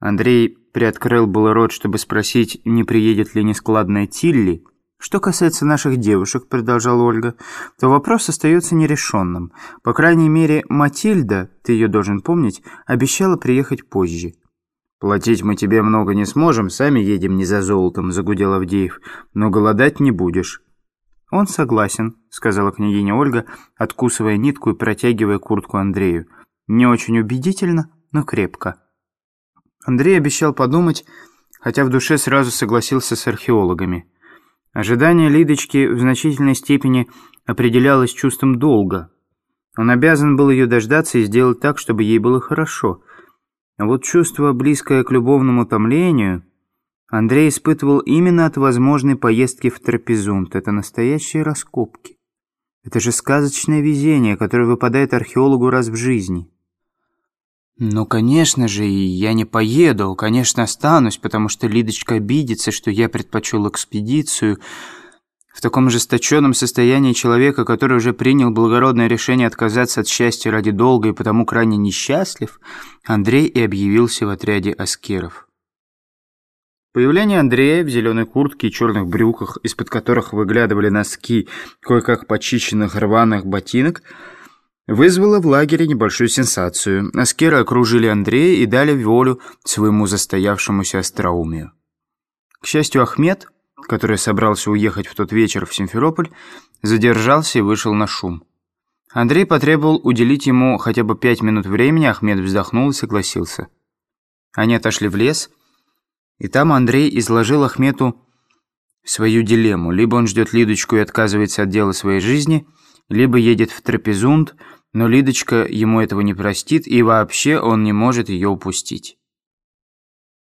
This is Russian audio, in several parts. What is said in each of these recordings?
Андрей приоткрыл был рот, чтобы спросить, не приедет ли нескладная Тилли. «Что касается наших девушек», — продолжала Ольга, — «то вопрос остается нерешенным. По крайней мере, Матильда, ты ее должен помнить, обещала приехать позже». «Платить мы тебе много не сможем, сами едем не за золотом», — загудел Авдеев. «Но голодать не будешь». «Он согласен», — сказала княгиня Ольга, откусывая нитку и протягивая куртку Андрею. «Не очень убедительно, но крепко». Андрей обещал подумать, хотя в душе сразу согласился с археологами. Ожидание Лидочки в значительной степени определялось чувством долга. Он обязан был ее дождаться и сделать так, чтобы ей было хорошо. А вот чувство, близкое к любовному томлению, Андрей испытывал именно от возможной поездки в Трапезунд. Это настоящие раскопки. Это же сказочное везение, которое выпадает археологу раз в жизни. «Ну, конечно же, я не поеду, конечно, останусь, потому что Лидочка обидится, что я предпочел экспедицию. В таком ожесточенном состоянии человека, который уже принял благородное решение отказаться от счастья ради долга и потому крайне несчастлив, Андрей и объявился в отряде аскеров». Появление Андрея в зеленой куртке и черных брюках, из-под которых выглядывали носки кое-как почищенных рваных ботинок – вызвало в лагере небольшую сенсацию. Аскеры окружили Андрея и дали волю своему застоявшемуся остроумию. К счастью, Ахмед, который собрался уехать в тот вечер в Симферополь, задержался и вышел на шум. Андрей потребовал уделить ему хотя бы пять минут времени, Ахмед вздохнул и согласился. Они отошли в лес, и там Андрей изложил Ахмету свою дилемму. Либо он ждет Лидочку и отказывается от дела своей жизни, либо едет в Трапезунд, но Лидочка ему этого не простит, и вообще он не может ее упустить.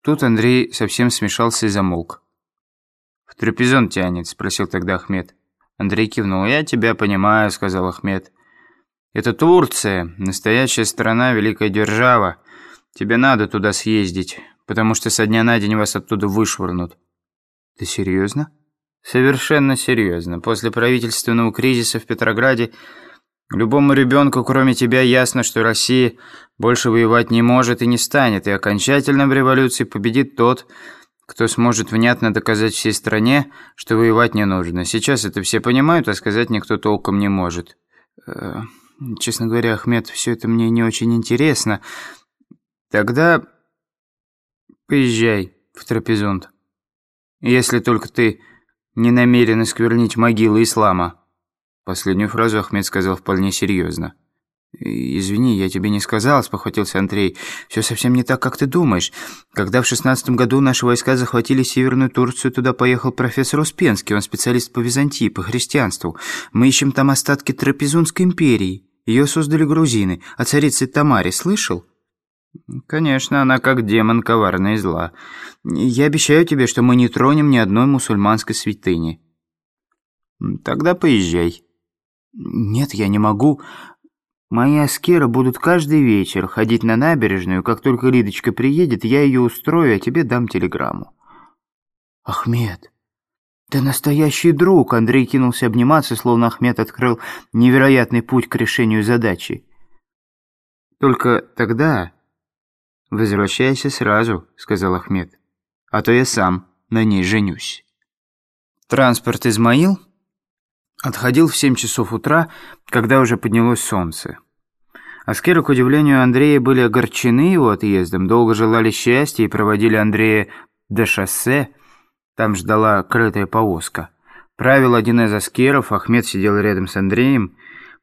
Тут Андрей совсем смешался и замолк. «В трапезон тянет?» – спросил тогда Ахмед. Андрей кивнул. «Я тебя понимаю», – сказал Ахмед. «Это Турция, настоящая страна, великая держава. Тебе надо туда съездить, потому что со дня на день вас оттуда вышвырнут». «Ты серьезно?» «Совершенно серьезно. После правительственного кризиса в Петрограде Любому ребенку, кроме тебя, ясно, что Россия больше воевать не может и не станет, и окончательно в революции победит тот, кто сможет внятно доказать всей стране, что воевать не нужно. Сейчас это все понимают, а сказать никто толком не может. Э, честно говоря, Ахмед, все это мне не очень интересно. Тогда поезжай в Трапезунд. Если только ты не намерен осквернить могилы ислама. Последнюю фразу Ахмед сказал вполне серьезно. «Извини, я тебе не сказал», — спохватился Андрей. «Все совсем не так, как ты думаешь. Когда в шестнадцатом году наши войска захватили Северную Турцию, туда поехал профессор Успенский, он специалист по Византии, по христианству. Мы ищем там остатки Трапезунской империи. Ее создали грузины. А царице Тамаре слышал?» «Конечно, она как демон коварная и зла. Я обещаю тебе, что мы не тронем ни одной мусульманской святыни». «Тогда поезжай». «Нет, я не могу. Мои аскеры будут каждый вечер ходить на набережную. Как только Лидочка приедет, я ее устрою, а тебе дам телеграмму». «Ахмед, ты настоящий друг!» Андрей кинулся обниматься, словно Ахмед открыл невероятный путь к решению задачи. «Только тогда возвращайся сразу», — сказал Ахмед. «А то я сам на ней женюсь». Транспорт «Измаил» Отходил в семь часов утра, когда уже поднялось солнце. Аскеры, к удивлению Андрея, были огорчены его отъездом, долго желали счастья и проводили Андрея до шоссе. Там ждала крытая повозка. Правил один из аскеров, Ахмед сидел рядом с Андреем.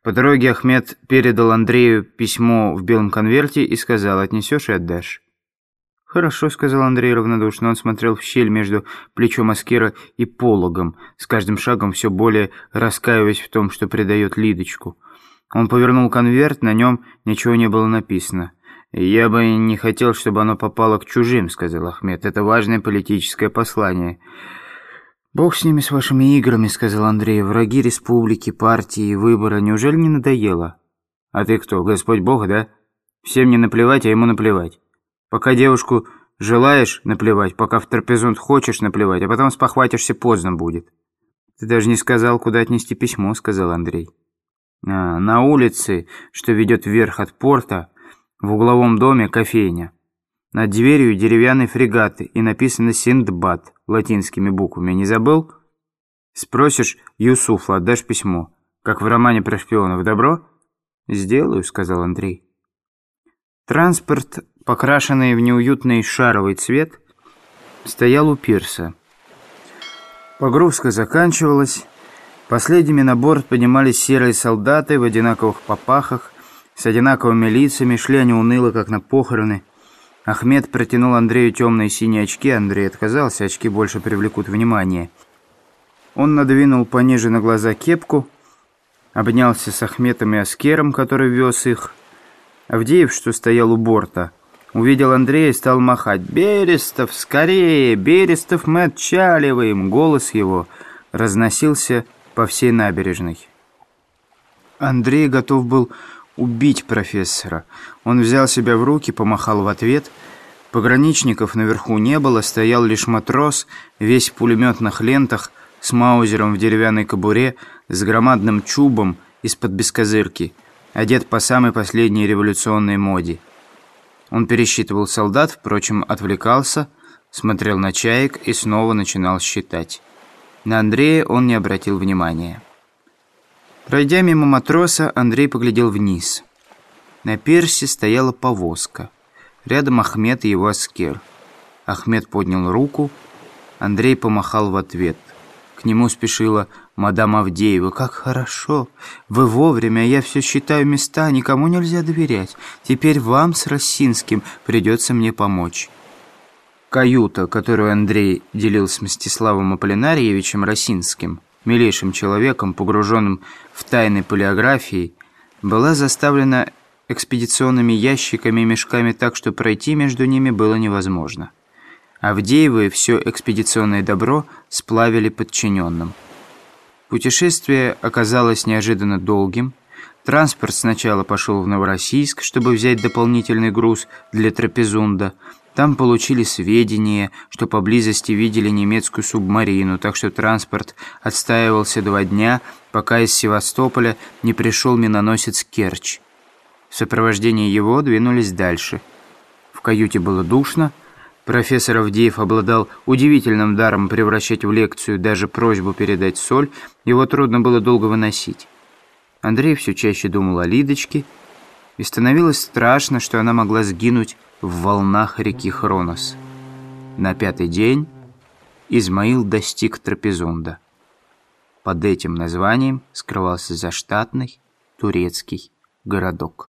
По дороге Ахмед передал Андрею письмо в белом конверте и сказал «отнесешь и отдашь». «Хорошо», — сказал Андрей равнодушно. Он смотрел в щель между плечом Аскера и пологом, с каждым шагом все более раскаиваясь в том, что предает Лидочку. Он повернул конверт, на нем ничего не было написано. «Я бы не хотел, чтобы оно попало к чужим», — сказал Ахмед. «Это важное политическое послание». «Бог с ними, с вашими играми», — сказал Андрей. «Враги республики, партии, выбора. Неужели не надоело?» «А ты кто, Господь Бог, да? Всем не наплевать, а ему наплевать». Пока девушку желаешь наплевать, пока в трапезунд хочешь наплевать, а потом спохватишься поздно будет. Ты даже не сказал, куда отнести письмо, сказал Андрей. А, на улице, что ведет вверх от порта, в угловом доме кофейня. Над дверью деревянный фрегат и написано «Синдбад» латинскими буквами. Не забыл? Спросишь Юсуфа, отдашь письмо. Как в романе про шпионов. Добро? «Сделаю», — сказал Андрей. Транспорт, покрашенный в неуютный шаровый цвет, стоял у пирса. Погрузка заканчивалась. Последними на борт поднимались серые солдаты в одинаковых попахах, с одинаковыми лицами, шли они уныло, как на похороны. Ахмед протянул Андрею темные синие очки, Андрей отказался, очки больше привлекут внимание. Он надвинул пониже на глаза кепку, обнялся с Ахметом и Аскером, который вез их. Авдеев, что стоял у борта, увидел Андрея и стал махать. «Берестов, скорее! Берестов, мы отчаливаем!» Голос его разносился по всей набережной. Андрей готов был убить профессора. Он взял себя в руки, помахал в ответ. Пограничников наверху не было, стоял лишь матрос, весь в пулеметных лентах, с маузером в деревянной кобуре, с громадным чубом из-под бескозырки, одет по самой последней революционной моде. Он пересчитывал солдат, впрочем, отвлекался, смотрел на чаек и снова начинал считать. На Андрея он не обратил внимания. Пройдя мимо матроса, Андрей поглядел вниз. На персе стояла повозка. Рядом Ахмед и его аскер. Ахмед поднял руку, Андрей помахал в ответ. К нему спешила мадам Авдеева. «Как хорошо! Вы вовремя, я все считаю места, никому нельзя доверять. Теперь вам с Росинским придется мне помочь». Каюта, которую Андрей делил с Мстиславом Аполлинарьевичем Росинским, милейшим человеком, погруженным в тайны полиографии, была заставлена экспедиционными ящиками и мешками так, что пройти между ними было невозможно. Авдеевы все экспедиционное добро сплавили подчиненным. Путешествие оказалось неожиданно долгим. Транспорт сначала пошел в Новороссийск, чтобы взять дополнительный груз для Трапезунда, там получили сведения, что поблизости видели немецкую субмарину, так что транспорт отстаивался два дня, пока из Севастополя не пришел миноносец «Керчь». В сопровождении его двинулись дальше. В каюте было душно. Профессор Авдеев обладал удивительным даром превращать в лекцию даже просьбу передать соль. Его трудно было долго выносить. Андрей все чаще думал о Лидочке, и становилось страшно, что она могла сгинуть в волнах реки Хронос. На пятый день Измаил достиг Трапезунда. Под этим названием скрывался заштатный турецкий городок.